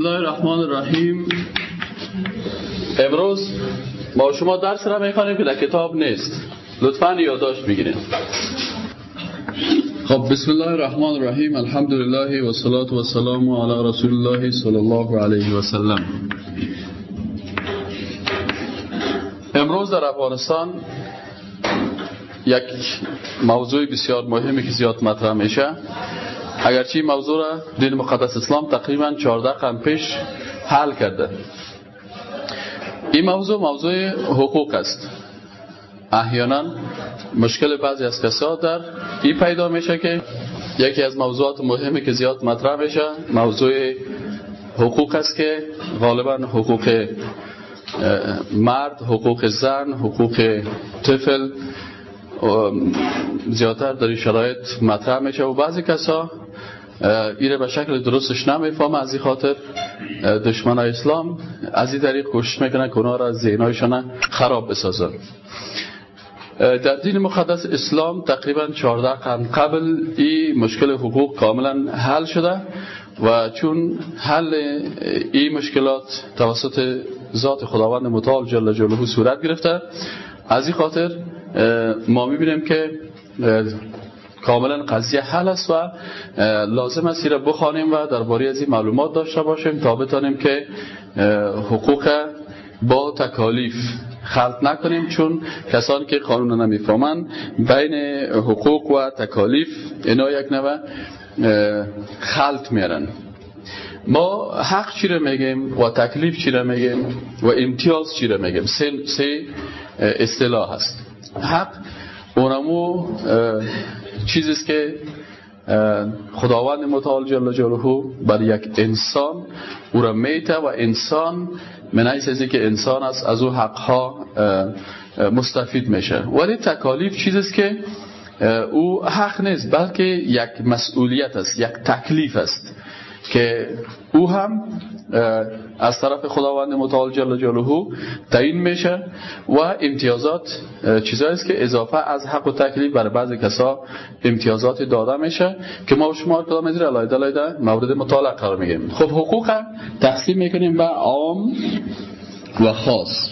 الله الرحمن الرحیم امروز ما شما درس را می‌خوانیم که در کتاب نیست. لطفا یادداشت بگیرید. خب بسم الله الرحمن الرحیم الحمد لله و صلات و سلام علی رسول الله صلی الله علیه و سلم امروز در افغانستان یک موضوع بسیار مهمی که زیاد مطرح میشه. اگرچه موضوع را دین مقدس اسلام تقریبا 14 قرن پیش حل کرده. این موضوع موضوع حقوق است. احیانا مشکل بعضی از کسا در این پیدا میشه که یکی از موضوعات مهمی که زیاد مطرح میشه موضوع حقوق است که غالبا حقوق مرد حقوق زن حقوق طفل زیادتر در این شرایط مطرح میشه و بعضی کسا ایره به شکل درستش نمی‌فهمه از این خاطر. دشمن اسلام از این طریق کوشش می‌کنن که اونا را از ذهنهایشان خراب بسازن. در دین مقدس اسلام تقریبا 14 قرن قبل این مشکل حقوق کاملا حل شده و چون حل این مشکلات توسط ذات خداوند متعال جل جلاله صورت گرفته از این خاطر ما می‌بینیم که کاملا قضیه حل است و لازم است را بخوانیم و درباره از این معلومات داشته باشیم تا بتانیم که حقوق با تکالیف خلط نکنیم چون کسانی که قانون نمی‌فهمن بین حقوق و تکالیف اینا یک نوع خلط میرن ما حق چی رو میگیم و تکلیف چی رو میگیم و امتیاز چی رو میگیم؟ سه, سه اصطلاح هست. حق اونمو چیزیست که خداوند متعال جل جلاله بر یک انسان او را میته و انسان من از که انسان است از او حقها مستفید میشه. ولی تکالیف چیزیست که او حق نیست بلکه یک مسئولیت است یک تکلیف است که او هم از طرف خداوند متعال جل جلاله تعیین میشه و امتیازات چیزایی است که اضافه از حق و تکلیف برای بعضی کسا امتیازات داده میشه که ما شما کدام از علایده علایده مورد مطالعه قرار میگیم خب حقوق تقسیم می‌کنیم به عام و خاص.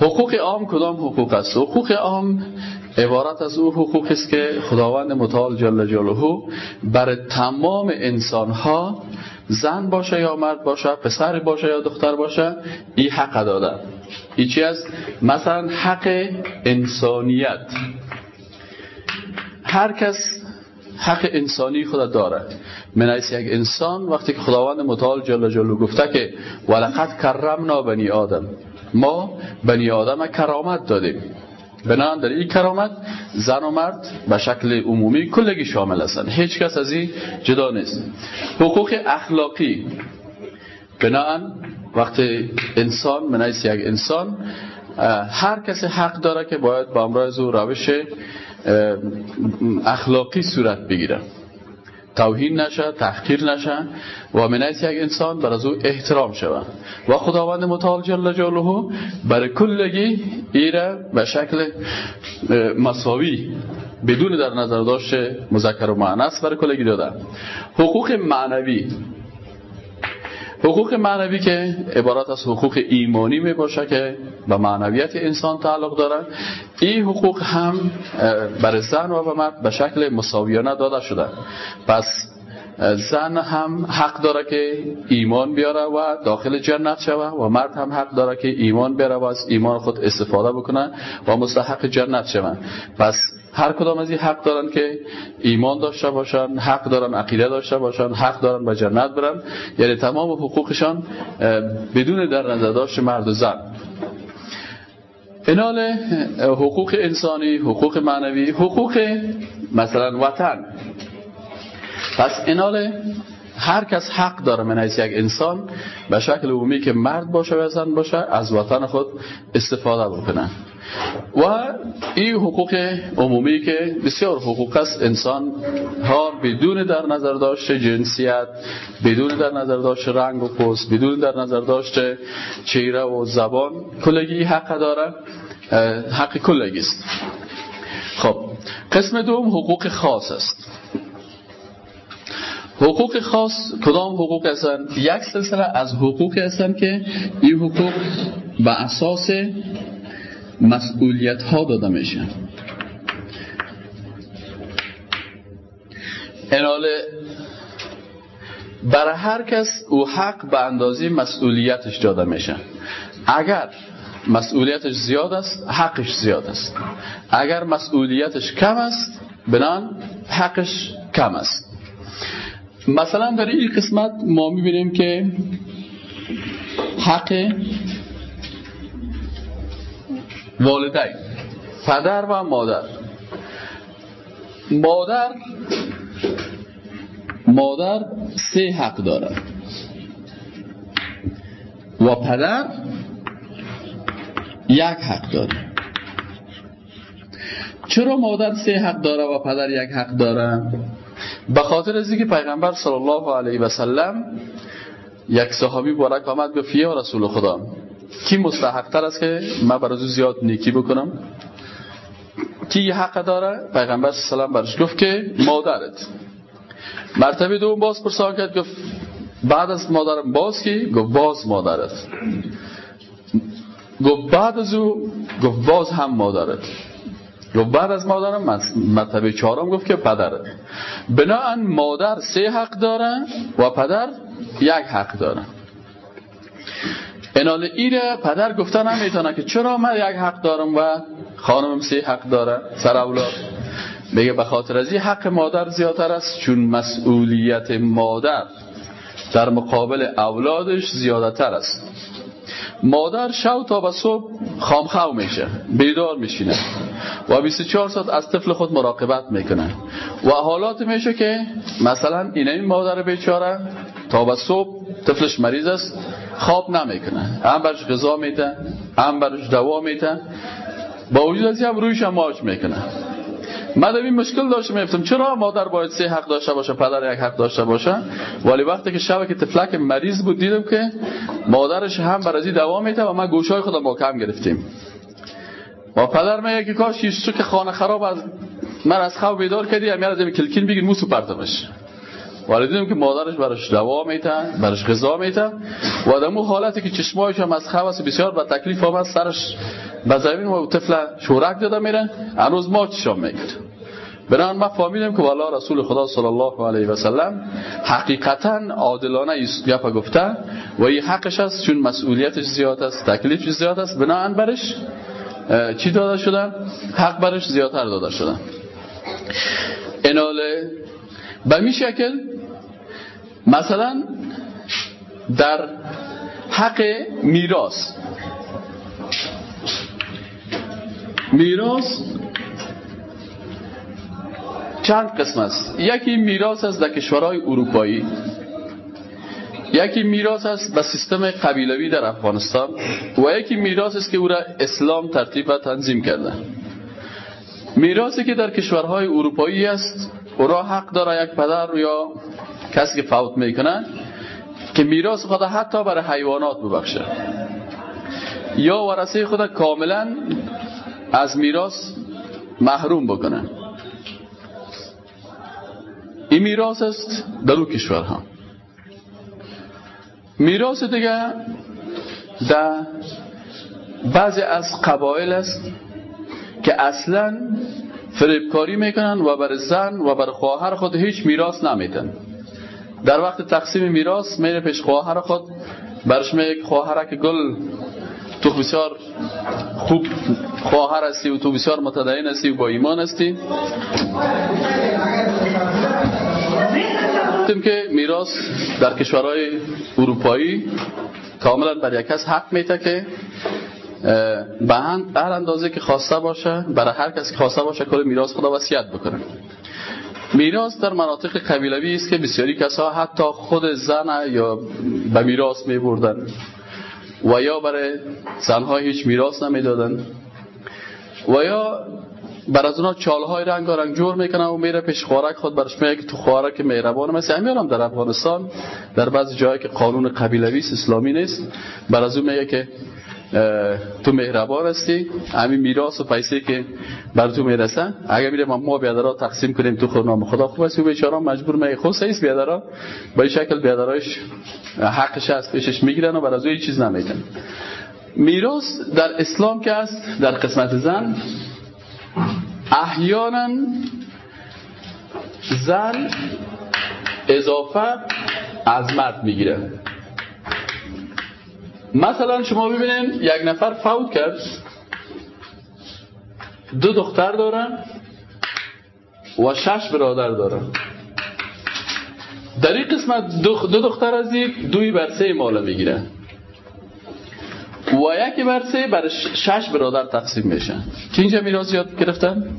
حقوق عام کدام حقوق است؟ حقوق عام عبارت از او حقوق است که خداوند متعال جل جلاله بر تمام انسان ها زن باشه یا مرد باشه پسر باشه یا دختر باشه این حق داده این چی است؟ مثلا حق انسانیت. هر کس حق انسانی خود داره من یک انسان وقتی که خداوند متعال جل جلاله گفته که ولقد کرمنا بنی آدم ما بنی آدم کرامت دادیم. بنان در این کرامت زن و مرد به شکل عمومی کلگی شامل هستند. هیچ کس از این جدا نیست. حقوق اخلاقی. بنان وقتی انسان منعیس یک انسان هر کسی حق داره که باید با امراض و روش اخلاقی صورت بگیره. توهین نشه تحقیر نشه و منعیت یک انسان بر از او احترام شود. و خداوند متعال جل جلاله بر کلگی ایره به شکل مساوی بدون در نظر داشت مذکر و معنیس برای کلگی داده حقوق معنوی حقوق معنوی که عبارت از حقوق ایمانی می باشه که به معنویت انسان تعلق دارد این حقوق هم بر زن و مرد به شکل مساویانه داده شده. پس زن هم حق داره که ایمان بیاره و داخل جنت شوه و مرد هم حق داره که ایمان بیاره و از ایمان خود استفاده بکنه و مستحق جنت شوه. پس هر کدام از این حق دارن که ایمان داشته باشن حق دارن عقیده داشته باشن حق دارن به جنت برن. یعنی تمام حقوقشان بدون در نظر داشت مرد و زن. انال حقوق انسانی حقوق معنوی حقوق مثلا وطن. پس انال هر کس حق داره. من یک انسان به شکل عمومی که مرد باشه و زن باشه از وطن خود استفاده بکنه. و این حقوق عمومی که بسیار حقوق است. انسان ها بدون در نظر داشته جنسیت بدون در نظر داشته رنگ و پوست بدون در نظر داشته چهره و زبان کلگی حق داره. حق کلگی است. خب قسم دوم حقوق خاص است. حقوق خاص کدام حقوق هستند یک سلسله از حقوق هستند که این حقوق به اساس مسئولیت ها داده میشه. اناله برای هر کس او حق به اندازه مسئولیتش داده میشه. اگر مسئولیتش زیاد است حقش زیاد است. اگر مسئولیتش کم است بنان حقش کم است. مثلا در این قسمت ما می‌بینیم که حق والدین پدر و مادر. مادر مادر سه حق داره و پدر یک حق داره چرا مادر سه حق داره و پدر یک حق داره به خاطر از که پیغمبر صلی الله علیه و سلم یک صحابی بارک آمد گفت یا رسول خدا کی مستحق تر است که من برای زیاد نیکی بکنم؟ کی حق داره؟ پیغمبر صلی الله علیه و برش گفت که مادرت. مرتبه دوم باز پرسان کرد گفت بعد از مادرم باز کی؟ گفت باز مادرت. گفت بعد از او؟ گفت باز هم مادرت. گفت بعد از مادرم مرتبه چهارم گفت که پدرت بناهن مادر سه حق داره و پدر یک حق داره انال ایره پدر گفتن نمی‌تونه که چرا من یک حق دارم و خانمم سه حق داره؟ سر اولاد. میگه به خاطر از این حق مادر زیادتر است چون مسئولیت مادر در مقابل اولادش زیادتر است. مادر شو تا به صبح خامخو میشه بیدار میشینه و 24 ساعت از طفل خود مراقبت می‌کنه و حالات میشه که مثلا این مادر بیچاره تا به صبح طفلش مریض است خواب نمی‌کنه. هم برش غذا میده هم برش دوا میده با وجود از هم رویش هم ماچ می‌کنه. من این مشکل داشته میفتم چرا مادر باید سه حق داشته باشه پدر یک حق داشته باشه؟ ولی وقتی که شب که تفلک مریض بود دیدم که مادرش هم بر ازی دوا میده و ما گوشای خودم کم گرفتیم. و پدر میگه که کاش یه که خانه خراب از من از خواب بیدار کردی هم از کلکین بگیر موسو پرتمش ولی دیدم که مادرش براش دوا میته براش غذا میته و دمو حالتی که چشمایش هم از خواب بسیار با تکلیف آمد سرش به زمین و طفل شورک داده میره هنوز ما چشام می‌گیره بران ما فهمیدم که والا رسول خدا صلی الله علیه و سلم حقیقتا عادلانه گپ گفته و این حقش است چون مسئولیتش زیاد است تکلیفش زیاد است. بناهن برش چی داده شده؟ حق برش زیادتر داده شده. اناله به می شکل مثلا در حق میراث میراث چند قسم است؟ یکی میراث است در کشورهای اروپایی. یکی میراث است به سیستم قبیلوی در افغانستان و یکی میراث است که او را اسلام ترتیب و تنظیم کرده. میراثی که در کشورهای اروپایی است او را حق داره یک پدر یا کسی که فوت می‌کنه که میراث خود حتی برای حیوانات ببخشه یا ورثه خود کاملا از میراث محروم بکنه این میراث است در او کشورها. میراث دیگه در بعضی از قبایل است که اصلا فریبکاری می‌کنن و بر زن و بر خواهر خود هیچ میراث نمیدن. در وقت تقسیم میراث میره پیش خواهر خود برش میگه خواهرک گل تو بسیار خوب خواهر هستی و تو بسیار متدین هستی و با ایمان هستی. که میراث در کشورهای اروپایی کاملا بر یک کس حق میته که به هر اندازه که خواسته باشه برای هر کسی که خواسته باشه کل میراث خدا وصیت بکنه. میراث در مناطق قبیلوی است که بسیاری کسا حتی خود زن یا به میراث می بردن و یا برای زنها هیچ میراث نمی‌دادن. و یا بر از اونا چالهای رنگ رنگ جور می‌کنن و میره پیش خوارک خود برش میگه تو خوارک مهربان. مثل همین هم در افغانستان در بعضی جایی که قانون قبیلوی اسلامی نیست بر از اون میگه که تو مهربان هستی؟ همین میراث و پیسه که بر تو می‌رسن؟ اگر میره ما بیادرها تقسیم کنیم تو خورنام خدا. خوب است و بیچاره مجبور می خود سیس بیادرها با این شکل بیادرهاش حقش هست پیشش می‌گیرن و برای هیچ چیز نمیدن. میراث در اسلام که است در قسمت زن احیانا زن اضافه از مرد می‌گیره. مثلا شما ببینید یک نفر فوت کرد. دو دختر دارن و شش برادر دارن. در این قسمت دو, دختر از یک دوی بر سه ماله می‌گیره. و یکی بر سه بر شش برادر تقسیم میشن که اینجا میراث زیاد گرفتن؟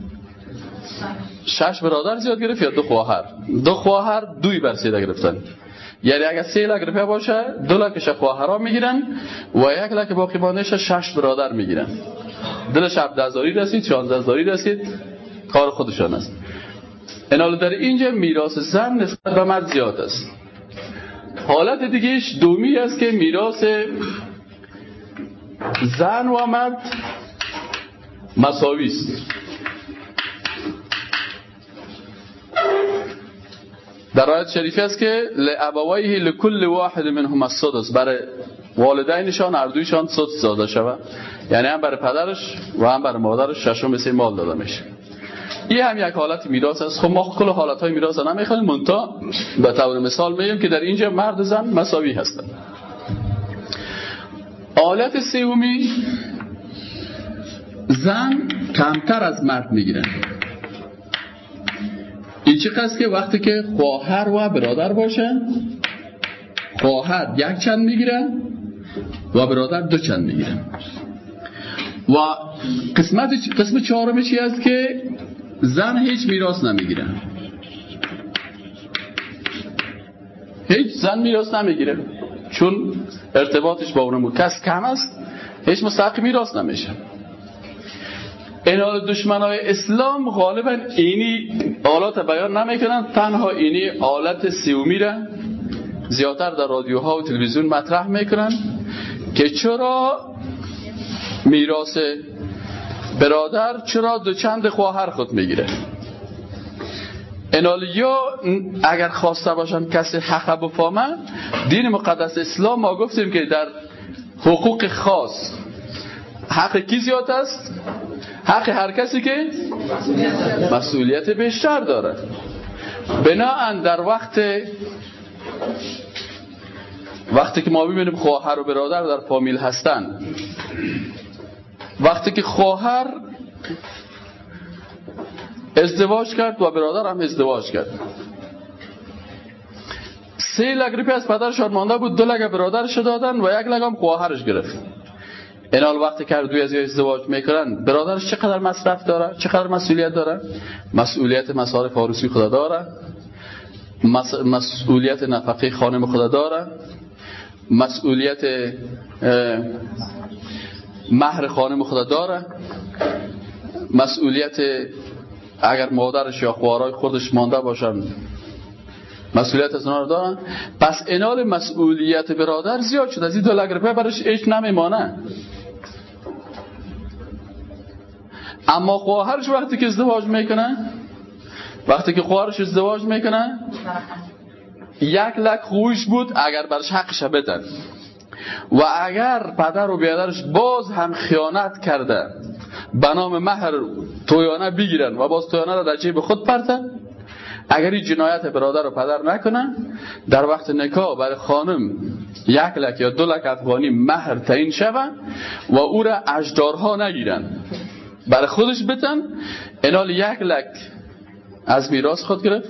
شش. برادر زیاد گرفت یا دو خواهر؟ دو خواهر دوی بر سه گرفتن. یعنی اگر سه لک روپیه باشه دو لکش خواهرها می‌گیرن و یک لک باقی ماندهش شش برادر می‌گیرن. دلش هزاری رسید 16 هزاری رسید کار خودشان است. انال در اینجا میراث زن نسبت به مرد زیاد است. حالت دیگهش دومی است که میراث زن و مرد مساوی است. در آیت شریفی است که لابوایه لکل واحد منهم السدس. برای والدینشان هر دویشان سدس داده شود. یعنی هم برای پدرش و هم برای مادرش ششم مثل مال داده میشه. این هم یک حالت میراث است. خب ما کل حالت های میراث نمی‌خوایم منتا به طور مثال میگیم که در اینجا مرد زن مساوی هستند حالت سومی زن کمتر از مرد می‌گیرن. چه قصد که وقتی که خواهر و برادر باشن خواهر یک چند می‌گیرن و برادر دو چند می‌گیرن. و قسمت قسم چهارم چی است که زن هیچ میراث نمی‌گیره. هیچ زن میراث نمی‌گیره. چون ارتباطش با اون کس کم است هیچ مستحق میراث نمیشه. این دشمن های اسلام غالبا اینی آلات بیان نمی‌کنن. تنها اینی آلت سیومی را زیادتر در رادیوها و تلویزیون مطرح می‌کنن که چرا میراث برادر چرا دو چند خواهر خود می‌گیره. انال یا اگر خواسته باشن کسی حق بفهمه دین مقدس اسلام ما گفتیم که در حقوق خاص حق کی زیاد است؟ حق هر کسی که مسئولیت بیشتر داره. بناهن در وقت وقتی که ما ببینیم خواهر و برادر در فامیل هستن وقتی که خواهر ازدواج کرد و برادر هم ازدواج کرد. سه لگ از پدرشان مانده بود دو لگ برادرش دادن و یک لگ هم خواهرش گرفت. اینال وقتی که دوی از ازدواج می‌کنن برادرش چقدر مصرف داره چقدر مسئولیت داره مسئولیت مصارف عروسی خدا داره مسئولیت نفقه خانم خدا داره مسئولیت مهر خانم خدا داره مسئولیت اگر مادرش یا خوارای خودش مانده باشن مسئولیت از دارن پس انال مسئولیت برادر زیاد شد از این دو لگرپه برش ایش نمیمانه اما خواهرش وقتی که ازدواج می‌کنه وقتی که خواهرش ازدواج می‌کنه یک لک خویش بود اگر برش حقش بدن. و اگر پدر و بیادرش باز هم خیانت کرده به نام مهر تویانه بگیرن و باز تویانه را در جیب خود پرتن اگر این جنایت برادر و پدر نکنن در وقت نکاح برای خانم یک لک یا دو لک افغانی مهر تعیین شوند و او را اجدارها نگیرن. برای خودش بتن. انال یک لک از میراث خود گرفت.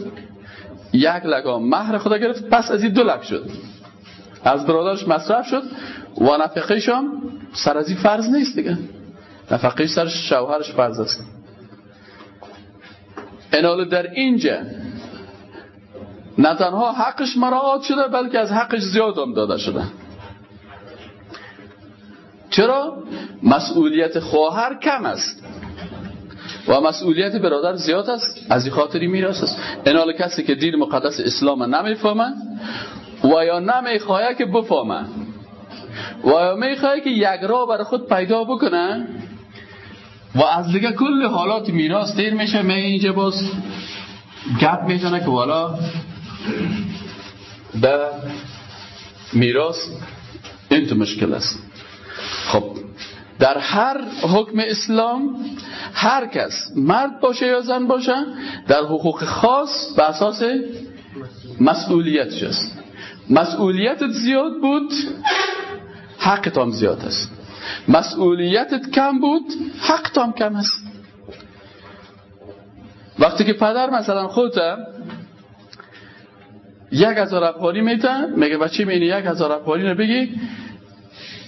یک لک مهر خود گرفت. پس از این دو لک شد. از برادرش مصرف شد. و نفقهش هم سر از این فرض نیست دیگه. نفقهش سر شوهرش فرض است. انال در اینجا نه تنها حقش مراعات شده بلکه از حقش زیاد هم داده شده. چرا؟ مسئولیت خواهر کم است. و مسئولیت برادر زیاد است. از این خاطری میراث است. انال کسی که دین مقدس اسلام نمی‌فهمه و یا نمی‌خواه که بفهمه و می‌خوای که یک راه برای خود پیدا بکنه و از دیگه کل حالات میراث دیر میشه. می اینجا باز گپ می‌زنه که والا به میراث این تو مشکل است. خب در هر حکم اسلام هر کس مرد باشه یا زن باشه در حقوق خاص به اساس مسئولیتش است. مسئولیتت زیاد بود حقت هم زیاد است. مسئولیتت کم بود حقت هم کم است. وقتی که پدر مثلا خودت یک هزار افغانی میتن میگه بچه مینی یک هزار افغانی رو بگی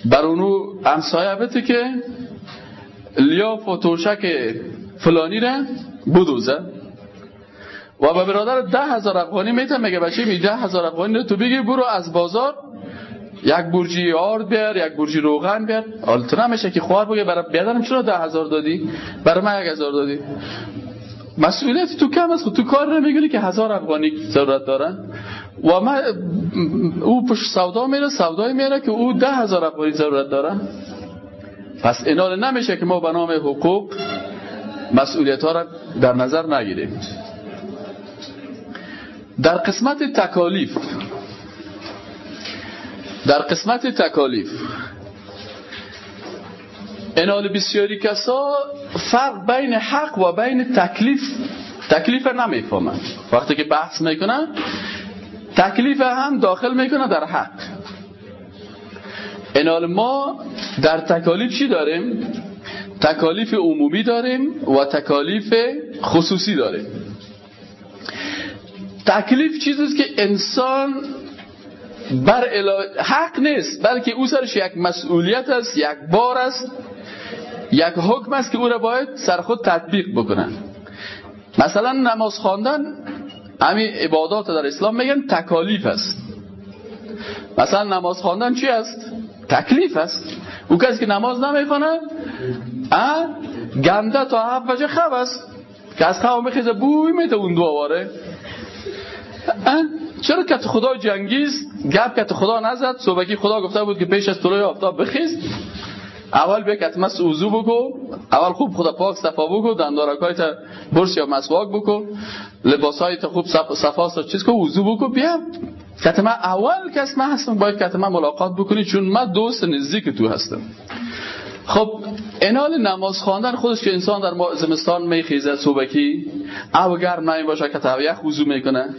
بر اونو امسایه بده که لیاف و توشک فلانی را بدوزه. و به برادر ده هزار افغانی میتن میگه بچه می ده هزار افغانی تو بگی برو از بازار یک برجی آرد بیار یک برجی روغن بیار. حالا تو نمیشه که خوار بگه برای بیادرم چرا ده هزار دادی؟ برای من یک هزار دادی. مسئولیت تو کم است خب تو کار نمیگونی که هزار افغانی ضرورت دارن. و من او پشت سودا میره سودای میره که او ده هزار افغانی ضرورت داره. پس اینال نمیشه که ما به نام حقوق مسئولیت ها را در نظر نگیریم. در قسمت تکالیف در قسمت تکالیف انال بسیاری کسا فرق بین حق و بین تکلیف تکلیف نمی‌فهمن. وقتی که بحث می‌کنن تکلیف هم داخل می‌کنه در حق. انال ما در تکالیف چی داریم؟ تکالیف عمومی داریم و تکالیف خصوصی داریم. تکلیف چیزیست که انسان بر حق نیست بلکه او سرش یک مسئولیت است یک بار است یک حکم است که او را باید سر خود تطبیق بکنن. مثلا نماز خواندن همین عبادات در اسلام میگن تکالیف است. مثلا نماز خواندن چی است؟ تکلیف است. او کسی که نماز نمی‌خونه گنده تا هفت وجه خب است. که از خواب میخیزه بوی میده اون دواره چرا که خدا جنگیز؟ گپ که خدا نزد. صبحی خدا گفته بود که پیش از طلوع آفتاب بخیز. اول بیا کتمس اوزو بکو. اول خوب خدا پاک صفا بکو دندارکای تا برس یا مسواک بکو. لباسای تا خوب صفا چیز کو وضو بکو. بیا کتما اول کس من هستم باید کتما ملاقات بکنی چون من دوست نزدیک تو هستم. خب انال نماز خواندن خودش که انسان در زمستان میخیزه صبحی. او گرم نمی باشه که یخ وضو می‌کنه.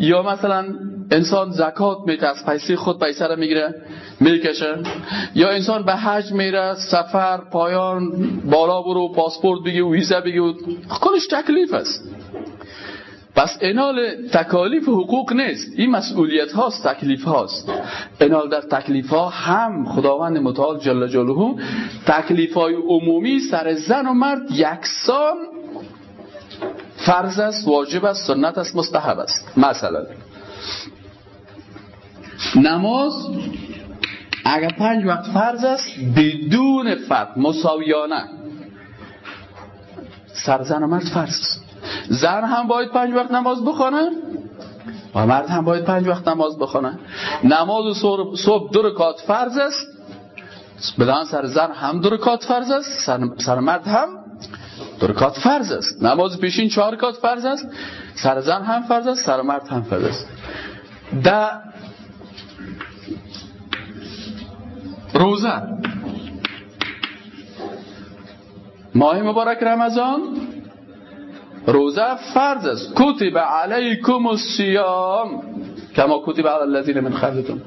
یا مثلا انسان زکات میده از پیسه خود پیسه رو می‌گیره می‌کشه. یا انسان به حج میره سفر پایان بالا برو پاسپورت بگی و ویزا بگی کلش تکلیف است. پس انال تکالیف حقوق نیست. این مسئولیت هاست تکلیف هاست. انال در تکلیف ها هم خداوند متعال جل جلاله تکلیف های عمومی سر زن و مرد یکسان فرض است واجب است سنت است مستحب است. مثلا نماز اگر پنج وقت فرض است بدون فرق مساویانه. سر زن و مرد فرض است. زن هم باید پنج وقت نماز بخونه و مرد هم باید پنج وقت نماز بخونه. نماز صبح دو رکات فرض است. بدان سر زن هم دو رکات فرض است سر مرد هم دو رکات فرض است. نماز پیشین چهار رکات فرض است سر زن هم فرض است سر مرد هم فرض است. در روزه. ماه مبارک رمضان. روزه فرض است. کتب علیکم الصیام. کما کتب علی الذین من قبلکم.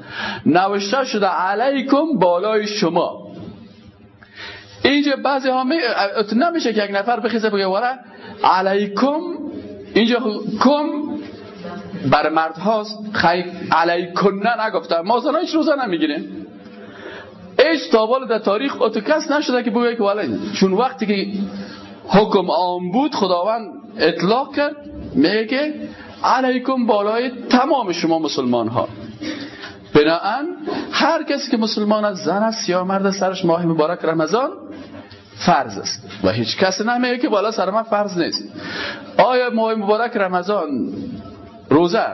نوشته شده علیکم بالای شما. اینجا بعضی ها می... نمیشه که یک نفر بخیزه بگه وره علیکم. اینجا کم بر مرد هاست. خیلی علیکنه نگفته ما زنها هیچ روزه نمی‌گیریم. ایش تابال در تاریخ اتو کس نشده که بگه که ولی چون وقتی که حکم آن بود خداوند اطلاق کرد میگه علیکم بالای تمام شما مسلمان ها بناهن هر کسی که مسلمان از زن است یا مرد سرش ماه مبارک رمضان فرض است. و هیچ کس نمیگه که بالا سر من فرض نیست. آیا ماه مبارک رمضان روزه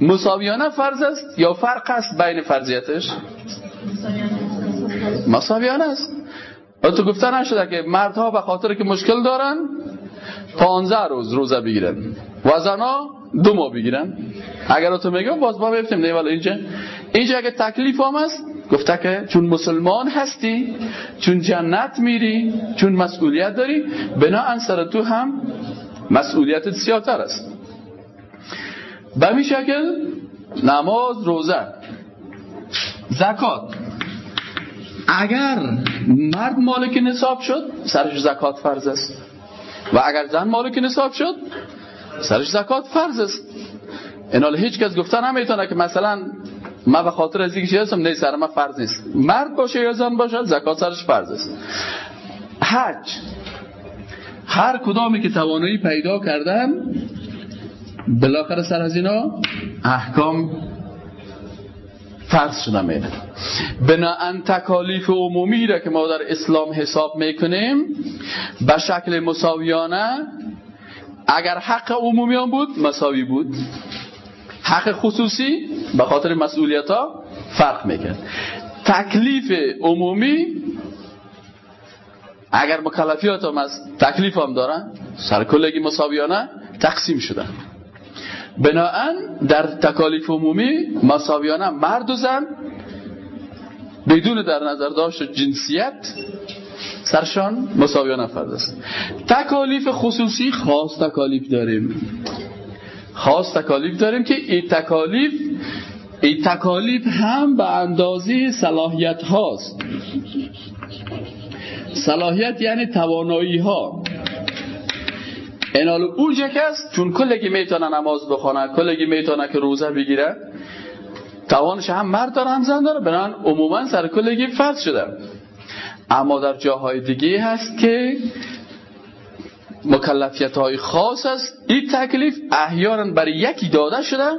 مساویانه فرض است یا فرق است بین فرضیتش؟ مساویانه است. تو گفته نشده که مردها به خاطر که مشکل دارن 15 روز روزه بگیرن. و زنها دو ماه بگیرن. اگر تو میگم باز ما بفتیم نه ولی اینجا اینجا اگه تکلیف هم است گفته که چون مسلمان هستی چون جنت میری چون مسئولیت داری بنا سر تو هم مسئولیت زیادتر است. به شکل نماز روزه زکات اگر مرد مالک نصاب شد سرش زکات فرض است. و اگر زن مالک نصاب شد سرش زکات فرض است. اینال هیچ کس گفته نمی‌تونه که مثلا ما به خاطر از اینکه هستم نه سر ما فرض نیست. مرد باشه یا زن باشه زکات سرش فرض است. حج. هر کدامی که توانایی پیدا کردن بالاخره سر از اینا احکام شده میره بناهن تکالیف عمومی را که ما در اسلام حساب می‌کنیم به شکل مساویانه اگر حق عمومیان بود مساوی بود. حق خصوصی به خاطر مسئولیت ها فرق می‌کرد. تکلیف عمومی اگر مکلفیات هم از تکلیف هم دارن سرکلگی مساویانه تقسیم شدن. بناهن در تکالیف عمومی مساویانه مرد و زن بدون در نظر داشت جنسیت سرشان مساویانه فرد است. تکالیف خصوصی خاص تکالیف داریم. خاص تکالیف داریم که این تکالیف این تکالیف هم به اندازه صلاحیت هاست صلاحیت یعنی توانایی ها اینال اونجا کس چون کلگی می‌تونه نماز بخونه کلگی می‌تونه که روزه بگیره توانش هم مرد داره هم زن داره بنان عموما سر کلگی فرض شده اما در جاهای دیگه هست که مکلفیت های خاص است این تکلیف احیانا برای یکی داده شده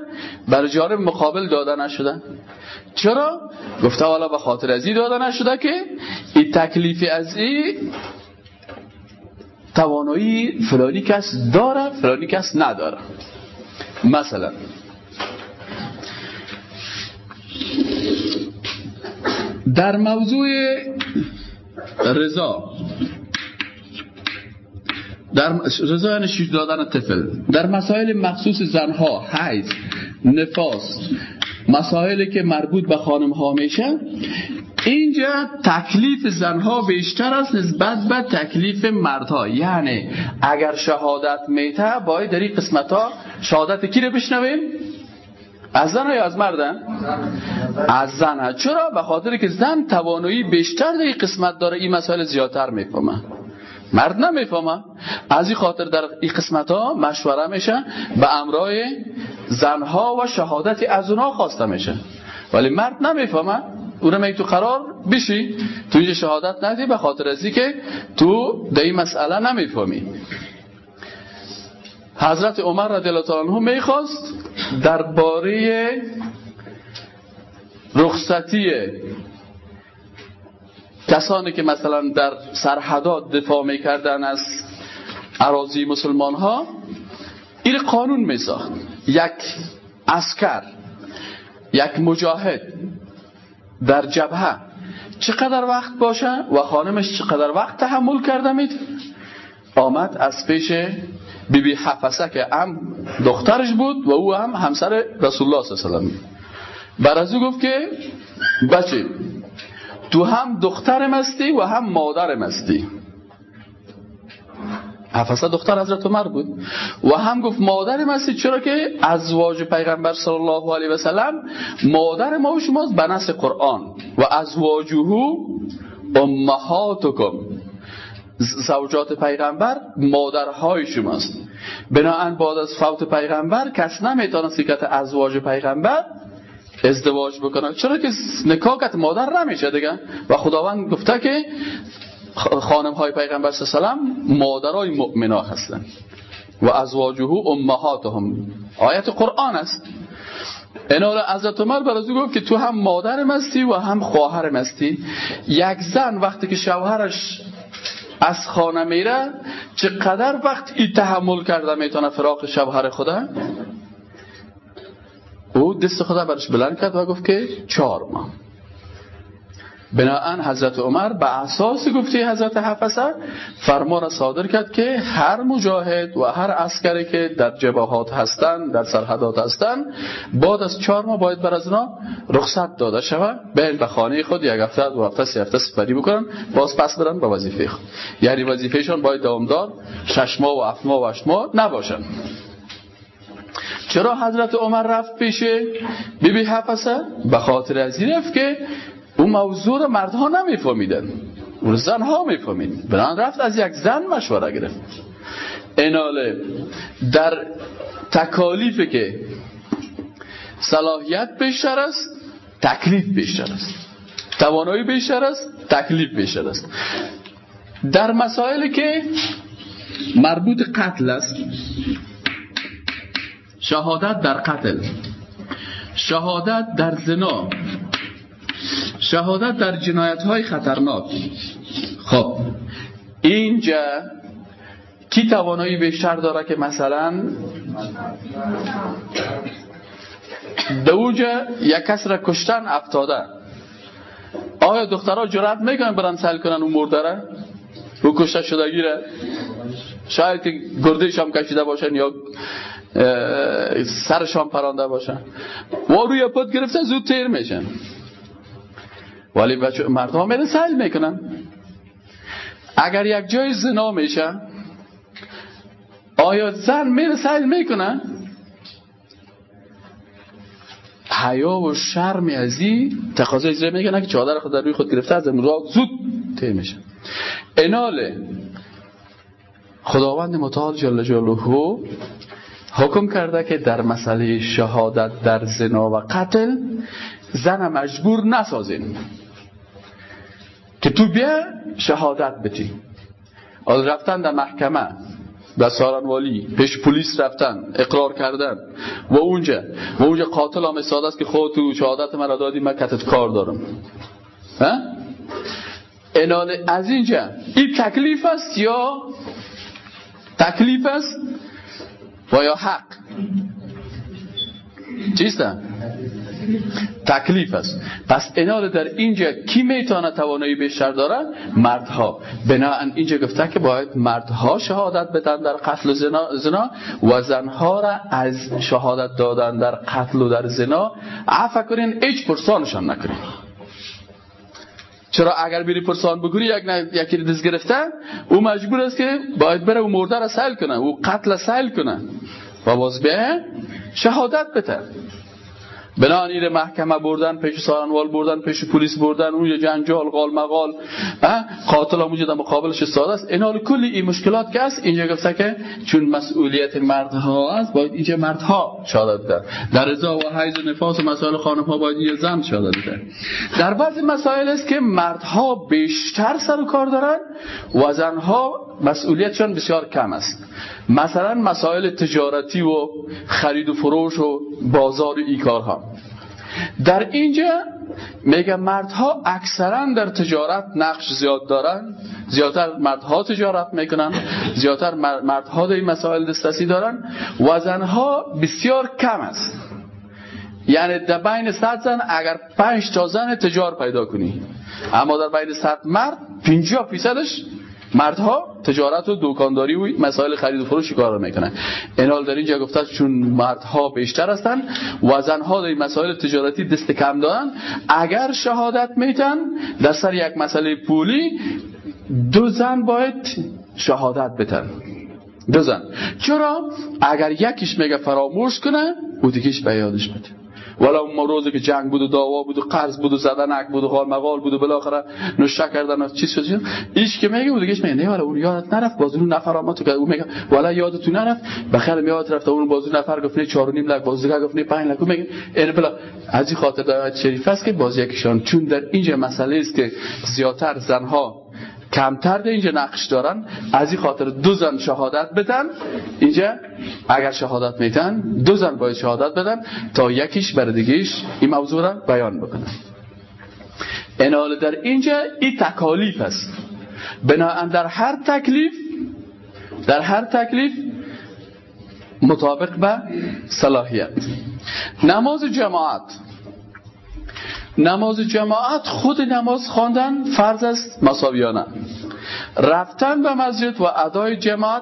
برای جانب مقابل داده نشده چرا؟ گفته والا به خاطر ازی داده نشده که این تکلیف از این توانایی فلانی کس داره فلانی کس نداره مثلا. در موضوع رضا در رضا یعنی شیر دادن طفل. در مسائل مخصوص زنها حیض نفاس مسائلی که مربوط به خانم ها میشه اینجا تکلیف زنها بیشتر است نسبت به تکلیف مردها. یعنی اگر شهادت میته باید در این قسمت ها شهادت کی رو بشنویم؟ از زن یا از مردن؟ از زن. چرا؟ به خاطر که زن توانایی بیشتر در این قسمت داره این مسائل زیادتر می‌فهمه. مرد نمی‌فهمه. از این خاطر در این قسمت ها مشوره میشه به امرای زنها و شهادت از اونها خواسته میشه. ولی مرد نمی‌فهمه. اون می تو قرار بشی تو اینجا شهادت ندی به خاطر ازی که تو این مسئله نمی‌فهمی. حضرت عمر رضی الله تعالی عنه می‌خواست درباره رخصتی کسانی که مثلا در سرحدات دفاع می‌کردن از عراضی مسلمان ها این قانون میساخت. یک اسکر یک مجاهد در جبهه. چقدر وقت باشه و خانمش چقدر وقت تحمل کرده مید آمد از پیش بی بی حفصه که هم دخترش بود و او هم همسر رسول الله صلی الله علیه و بر از او گفت که بچه تو هم دخترم هستی و هم مادرم هستی. حفصه دختر حضرت عمر بود. و هم گفت مادر مسیح چرا که ازواج پیغمبر صلی الله علیه و سلم مادر ما و شماست به نص قرآن. و ازواجه امهاتکم. زوجات پیغمبر مادرهای شماست. بناهن بعد از فوت پیغمبر کس نمی‌تونه سیکت ازواج پیغمبر ازدواج بکنه. چرا که نکاکت مادر نمیشه دیگه. و خداوند گفته که خانم های پیغمبر صلی و مادرای مؤمنا هستند. و ازواجه امهاتهم. آیت قرآن است. اینا را حضرت عمر بر گفت که تو هم مادر مستی و هم خواهر مستی. یک زن وقتی که شوهرش از خانه میره چقدر وقت ای تحمل کرده می‌تونه فراق شوهر خدا او دست خدا برش بلند کرد و گفت که چهار ماه. بناهن حضرت عمر به اساس گفته حضرت حفصه فرما را صادر کرد که هر مجاهد و هر عسکری که در جبهات هستند در سرحدات هستند بعد از چهار ماه باید بر از رخصت داده شود. به به خانه خود یک هفته دو هفته سه هفته سپری بکنن. باز پس برن به وظیفه خود. یعنی وظیفهشون باید دوامدار شش ماه و هفت ماه و هشت ماه نباشن. چرا حضرت عمر رفت پیشه بی بی حفصه؟ به خاطر از این رفت که اون موضوع رو مردها نمیفهمیدن. اون زنها می‌فهمید بران رفت از یک زن مشوره گرفت. اناله در تکالیف که صلاحیت بیشتر است تکلیف بیشتر است. توانایی بیشتر است تکلیف بیشتر است. در مسائلی که مربوط قتل است شهادت در قتل شهادت در زنا شهادت در جنایت های خطرناک. خب اینجا کی توانایی بیشتر داره که مثلا دوجا یک کس را کشتن افتاده. آیا دخترها جرأت می‌کنن برن سل کنن اون مرده او کشته شده گیره. شاید که گردهش هم کشیده باشن یا سرشان پرانده باشن. و روی پد گرفته زود تیر میشن. ولی بچه مردم میرن سهل می‌کنن. اگر یک جای زنا میشه آیا زن میره سهل می‌کنن حیا و شرم ازی تقاضای اجرا می‌کنن که چادر خود در روی خود گرفته از امروز زود تیر میشه. اناله خداوند متعال جل جلاله حکم کرده که در مسئله شهادت در زنا و قتل زن مجبور نسازین. که تو بیا شهادت بتی از رفتن در محکمه و سارنوالی پیش پلیس رفتن اقرار کردن. و اونجا و اونجا قاتل هم ساده است که خود تو شهادت مرا دادی من کتت کار دارم. ها؟ از اینجا این تکلیف است یا تکلیف است و یا حق؟ چیست؟ تکلیف است. پس انال در اینجا کی می‌تونه توانایی بیشتر داره مردها. بناهن اینجا گفته که باید مردها شهادت بدن در قتل و زنا, زنا و زنها را از شهادت دادن در قتل و در زنا. عفا کنین ایچ پرسانشان نکنین. چرا اگر بری پرسان بگوری یک یکی دست گرفته او مجبور است که باید بره او مرده را سیل کنه او قتل سیل کنه. و باز به شهادت بده. بنان ایره محکمه بردن پیش سارنوال بردن پیش پلیس بردن اون یه جنجال قال مقال قاتل هم در مقابلش استاد است. این حال کلی این مشکلات که است اینجا گفته که چون مسئولیت مردها است باید اینجا مردها شهادت ده در ازا و حیز و نفاس و مسائل خانم ها باید اینجا زن شهادت در بعضی مسائل است که مردها بیشتر سر و کار دارن و زنها مسئولیتشان بسیار کم است. مثلا مسائل تجارتی و خرید و فروش و بازار و ای کارها. در اینجا میگه مردها اکثرا در تجارت نقش زیاد دارن زیادتر مردها تجارت می‌کنن زیادتر مردها در این مسائل دسترسی دارن. و زنها بسیار کم است. یعنی در بین صد زن اگر پنج تا زن تجار پیدا کنی. اما در بین صد مرد 50 فیصدش مردها تجارت و دکانداری و مسائل خرید و فروش کار می‌کنن. انال در اینجا گفته چون مردها بیشتر هستن و زنها در مسائل تجارتی دست کم دارن اگر شهادت میتن در سر یک مسئله پولی دو زن باید شهادت بتن دو زن. چرا؟ اگر یکیش میگه فراموش کنه و دیگهش به یادش بده. ولی اون روزی که جنگ بود و دعوا بود و قرض بود و زدنک بود و غال مقال بود و بالاخره نشه کردن و چیز شد ایش که میگه دیگه میگه نه ولی اون یادت نرفت بازو نفر ما تو اون میگه ولی یادت نرفت بخیر میاد رفت اون بازو نفر گفت نه 4 و نیم لک بازو گفت نه 5 لک میگه این بلا از این خاطر دعوت شریف است که بازی یکشان چون در اینجا مسئله است که زیاتر زنها کمتر در اینجا نقش دارن از این خاطر دو زن شهادت بدن. اینجا اگر شهادت میتن دو زن باید شهادت بدن تا یکیش بر دیگیش این موضوع را بیان بکنن. انال در اینجا این تکالیف است. بناهن در هر تکلیف در هر تکلیف مطابق به صلاحیت. نماز جماعت. نماز جماعت خود نماز خواندن فرض است مساویانه. رفتن به مسجد و ادای جماعت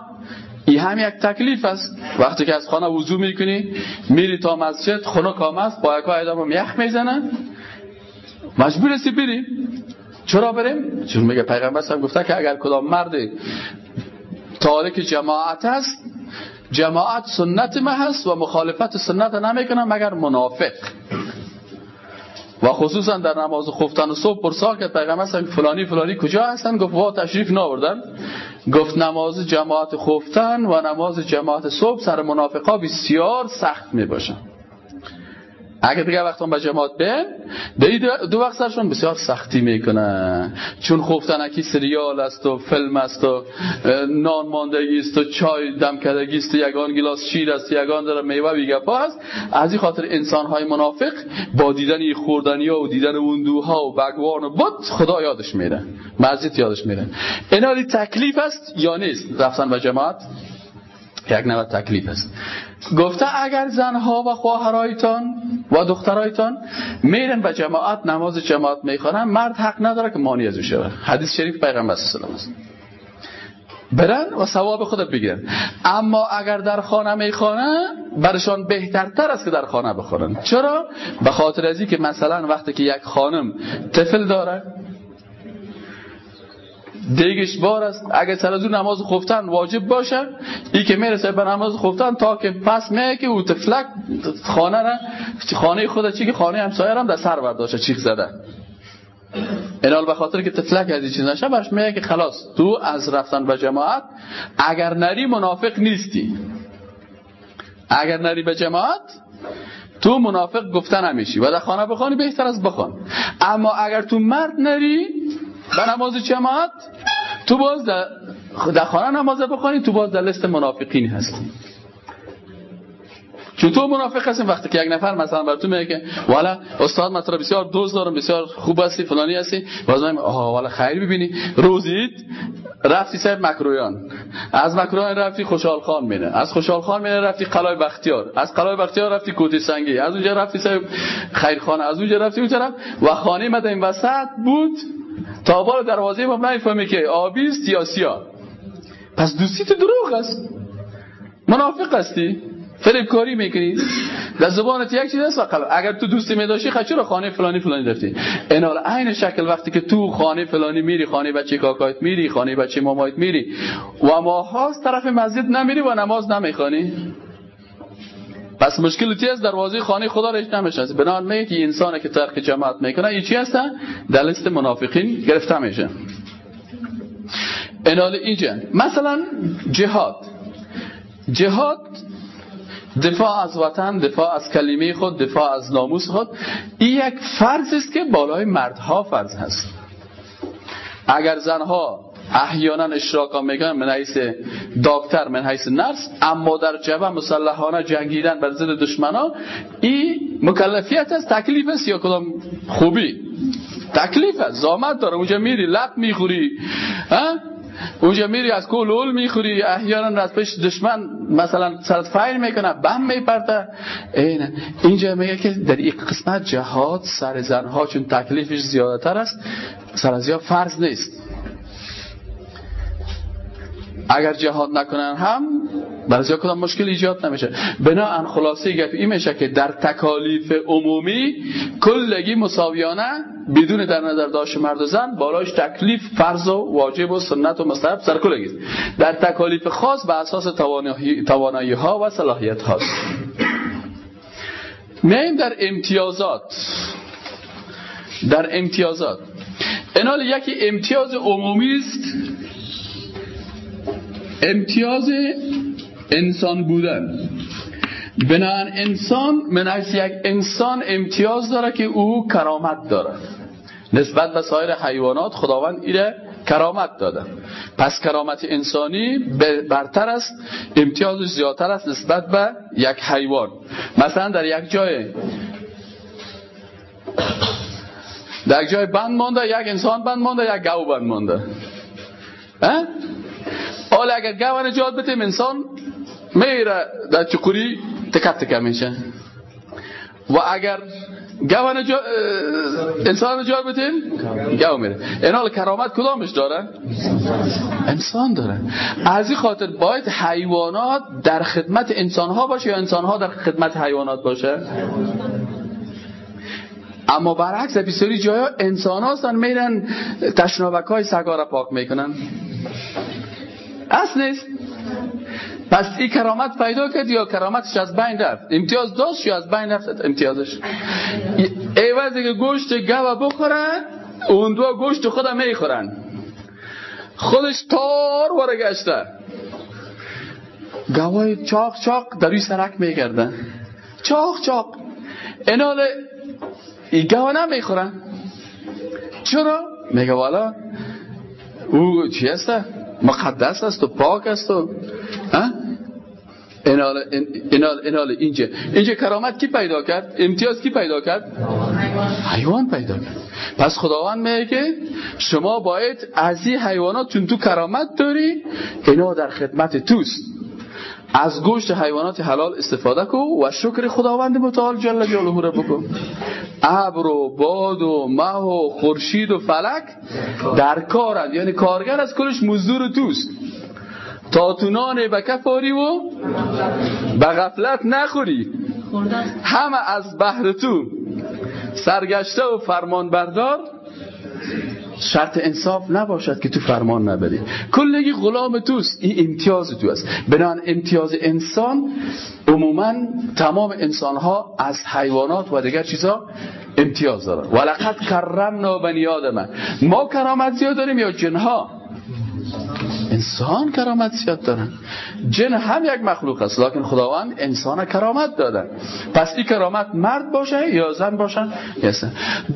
این هم یک تکلیف است. وقتی که از خانه وضو می‌کنی میری تا مسجد خونه کام است با یکا ادام یخ می‌زنن. مجبور هستی بری؟ چرا بریم؟ چون میگه پیغمبر هم گفته که اگر کدام مرد تارک جماعت است جماعت سنت ما هست و مخالفت سنت نمی‌کنه مگر منافق. و خصوصا در نماز خفتن و صبح پرسا که پیغمبر فلانی فلانی کجا هستن؟ گفت وا تشریف ناوردن گفت نماز جماعت خفتن و نماز جماعت صبح سر منافقا بسیار سخت می باشن اگر دیگه وقتا به جماعت به دو وقت سرشون بسیار سختی می‌کنه. چون خفتنکی سریال است و فیلم است و نان ماندگی است و چای دم کردگی است و یگان گلاس شیر است یگان داره میوه بیگپا است. از این خاطر انسان های منافق با دیدن خوردنی ها و دیدن وندوها و بگوان و بود خدا یادش میره. مسجد یادش میره. اینا تکلیف است یا نیست؟ رفتن به جماعت یک نوع تکلیف است. گفته اگر زنها و خواهرایتان و دخترایتان میرن به جماعت نماز جماعت می‌خوانن. مرد حق نداره که مانی از شود. حدیث شریف پیغمبر صلی الله است. برن و ثواب خود بگیرن. اما اگر در خانه می‌خوانن برشان بهترتر است که در خانه بخورن چرا؟ به خاطر ازی که مثلا وقتی که یک خانم طفل داره دیگش بار است. اگر سر از نماز خفتن واجب باشه ای که می‌رسه به نماز خفتن تا که پس میگه که او تفلک خانه را خانه خود چی که خانه همسایه هم در سر برداشته چیخ زده. اینال به خاطر که تفلک از این چیز نشه برش میگه که خلاص تو از رفتن به جماعت اگر نری منافق نیستی. اگر نری به جماعت تو منافق گفتن نمیشی. و در خانه بخوانی بهتر از بخوان. اما اگر تو مرد نری به نماز جماعت تو باز در خانه نماز بخوانی تو باز در لست منافقین هستی. چون تو منافق هستیم وقتی که یک نفر مثلا بر تو میگه که والا استاد مثلا بسیار دوست دارم بسیار خوب هستی فلانی هستی باز میگم آها والا خیر ببینی روزید رفتی سر مکرویان. از مکرویان رفتی خوشحال خان مینه از خوشحال خان مینه رفتی قلای بختیار. از قلای بختیار رفتی کوتی سنگی. از اونجا رفتی سر خیرخانه. از اونجا رفتی اون طرف. و خانه مده این وسط بود. تا بار دروازه ما نمی‌فهمی که آبی است یا سیاه. پس دوستی تو دروغ است. منافق هستی؟ فریب کاری می‌کنی؟ در زبانت یک چیز است اگر تو دوستی میداشی خب چرا خانه فلانی فلانی رفتی؟ اینال عین شکل وقتی که تو خانه فلانی میری خانه بچه کاکایت میری خانه بچه مامایت میری. و ماها طرف مسجد نمیری و نماز نمی‌خوانی. پس مشکل از دروازه خانه خدا را نمی‌شناسه بنابراین میگه که انسانی که ترک جماعت می‌کنه این چی هستن؟ در لیست منافقین گرفته میشه. انال اینجا. مثلا جهاد. جهاد دفاع از وطن دفاع از کلمه خود دفاع از ناموس خود این یک فرض است که بالای مردها فرض هست. اگر زنها احیانا اشراقا میگن من حیث داکتر من حیث نرس اما در جبه مسلحانه جنگیدن بر ضد دشمنا این مکلفیت است تکلیف است یا کدام خوبی؟ تکلیف است زامت داره اونجا میری لب می‌خوری اونجا میری از کولول می‌خوری احیانا از پیش دشمن مثلا سرت فایر می‌کنه بم میپرته. اینه اینجا میگه که در این قسمت جهاد سر زنها چون تکلیفش زیادتر است سر از فرض نیست. اگر جهاد نکنن هم برای کدام مشکل ایجاد نمیشه. بناهن خلاصه گفت این میشه که در تکالیف عمومی کلگی مساویانه بدون در نظر داشت مرد و زن بالاش تکلیف فرض و واجب و سنت و مستحب سر کلگی در تکالیف خاص به اساس توانایی ها و صلاحیت هاست میایم در امتیازات. در امتیازات. اینال یکی امتیاز عمومی است امتیاز انسان بودن. بنان انسان من یک انسان امتیاز داره که او کرامت داره. نسبت به سایر حیوانات خداوند ایره کرامت داده. پس کرامت انسانی برتر است امتیازش زیادتر است نسبت به یک حیوان. مثلا در یک جای در یک جای بند مانده یک انسان بند مانده یک گو بند مانده. حالا اگر گاو نجات بتیم انسان میره در چکوری تکت تکه میشه. و اگر گوان جا... انسان جا بتین گو میره. اینال کرامت کدامش داره؟ انسان داره. از این خاطر باید حیوانات در خدمت انسان ها باشه یا انسان ها در خدمت حیوانات باشه؟ اما برعکس بسیاری جایا انسان هستن میرن تشنابک های سگا را پاک می‌کنن. اصل نیست. پس این کرامت پیدا کرد یا کرامتش از بین رفت؟ امتیاز داشت یا از بین رفت؟ امتیازش. ایوازی که گوشت گوه بخورن اون دو گوشت خودم می‌خورن. خودش تار وره گشته. گوای چاق چاق در سرک میگردن. چاق چاق. اینال ای گوه نمی‌خورن چرا؟ میگه والا او چی هسته؟ مقدس است و پاک است و اینال اینال اینال اینجا اینجا کرامت کی پیدا کرد؟ امتیاز کی پیدا کرد؟ حیوان پیدا کرد. پس خداوند میگه شما باید از این حیوانات چون تو کرامت داری اینا در خدمت توست. از گوشت حیوانات حلال استفاده کن و شکر خداوند متعال جل جلاله را بکن. ابر و باد و مه و خورشید و فلک در کارند یعنی کارگر از کلش مزدور توست. تا تو نان به کفاری و به غفلت نخوری. همه از بحر تو سرگشته و فرمان بردار شرط انصاف نباشد که تو فرمان نبری. کلگی غلام توست این امتیاز تو است. بنان امتیاز انسان عموما تمام انسان ها از حیوانات و دیگر چیزا امتیاز دارن. ولقد کرمنا بنی آدم. ما کرامت زیاد داریم یا جنها؟ انسان کرامت زیاد دارن. جن هم یک مخلوق است لکن خداوند انسان کرامت دادن. پس این کرامت مرد باشه یا زن باشن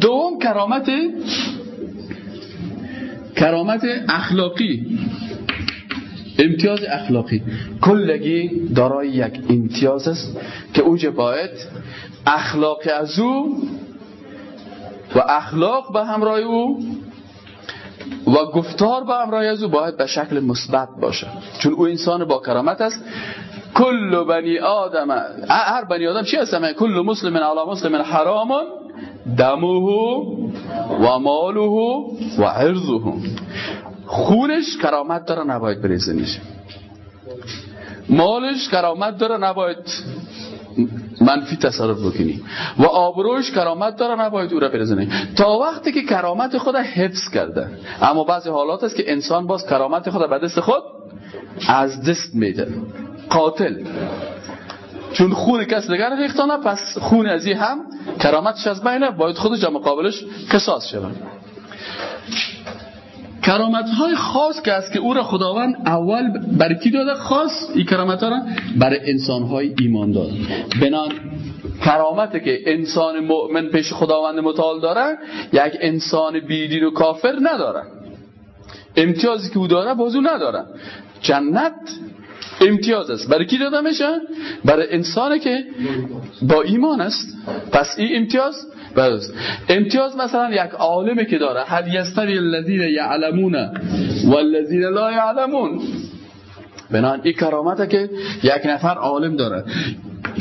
دوم کرامت کرامت اخلاقی. امتیاز اخلاقی. کلگی دارای یک امتیاز است که اوج باید؟ اخلاق از او و اخلاق به همراه او و گفتار با همراه از او باید به شکل مثبت باشه. چون او انسان با کرامت است. کل بنی آدم هر بنی آدم چی هستم؟ کل مسلم علی مسلم حرام دمه و ماله و عرضه. خونش کرامت داره نباید بریزه میشه مالش کرامت داره نباید منفی تصرف بکنی. و آبروش کرامت داره نباید او را برزنی تا وقتی که کرامت خود حفظ کرده. اما بعضی حالات است که انسان باز کرامت خود به دست خود از دست میده. قاتل. چون خون کس دیگر ریختانه پس خون ازی هم کرامتش از بینه باید خودش در مقابلش قصاص شود. کرامت های خاص که است که او را خداوند اول بر کی داده؟ خاص این کرامت ها را برای انسان های ایمان داد بنان کرامت که انسان مؤمن پیش خداوند متعال داره یک انسان بیدین و کافر نداره. امتیازی که او داره بازو نداره. جنت امتیاز است. برای کی داده میشه برای انسانی که با ایمان است. پس این امتیاز بس. امتیاز مثلا یک عالمی که داره. هل یستوی الذین یعلمون والذین لا یعلمون. بنان این کرامت که یک نفر عالم داره.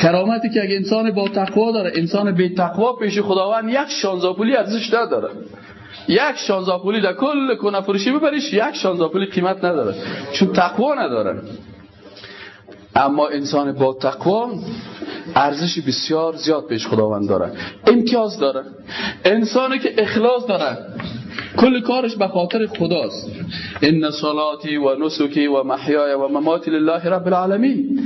کرامتی که یک انسان با تقوا داره. انسان بی تقوا پیش خداوند یک شانزاپولی ارزش داره یک شانزاپولی در کل کنه فروشی ببریش یک شانزاپولی قیمت نداره. چون تقوا نداره. اما انسان با تقوا ارزش بسیار زیاد پیش خداوند داره. امتیاز داره. انسانی که اخلاص داره. کل کارش به خاطر خداست. ان صلاتی و نسکی و محیای و مماتی لله رب العالمین.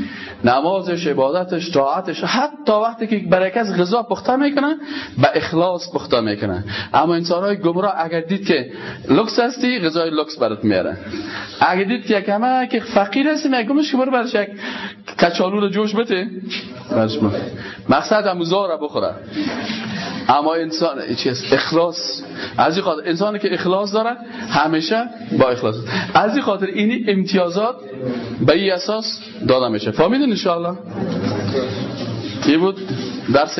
نمازش عبادتش طاعتش حتی وقتی که برای کس غذا پخته می‌کنن به اخلاص پخته می‌کنن اما انسان های گمراه اگر دید که لکس هستی غذای لکس برات میاره. اگر دید که کمه که فقیر هستی میگمش که برو برش یک کچالو رو جوش بده؟ مقصد هم را بخوره. اما انسان چیز اخلاص. از این خاطر انسانی که اخلاص داره همیشه با اخلاص. از این خاطر این امتیازات به این اساس داده میشه فهمیدین ان بود درس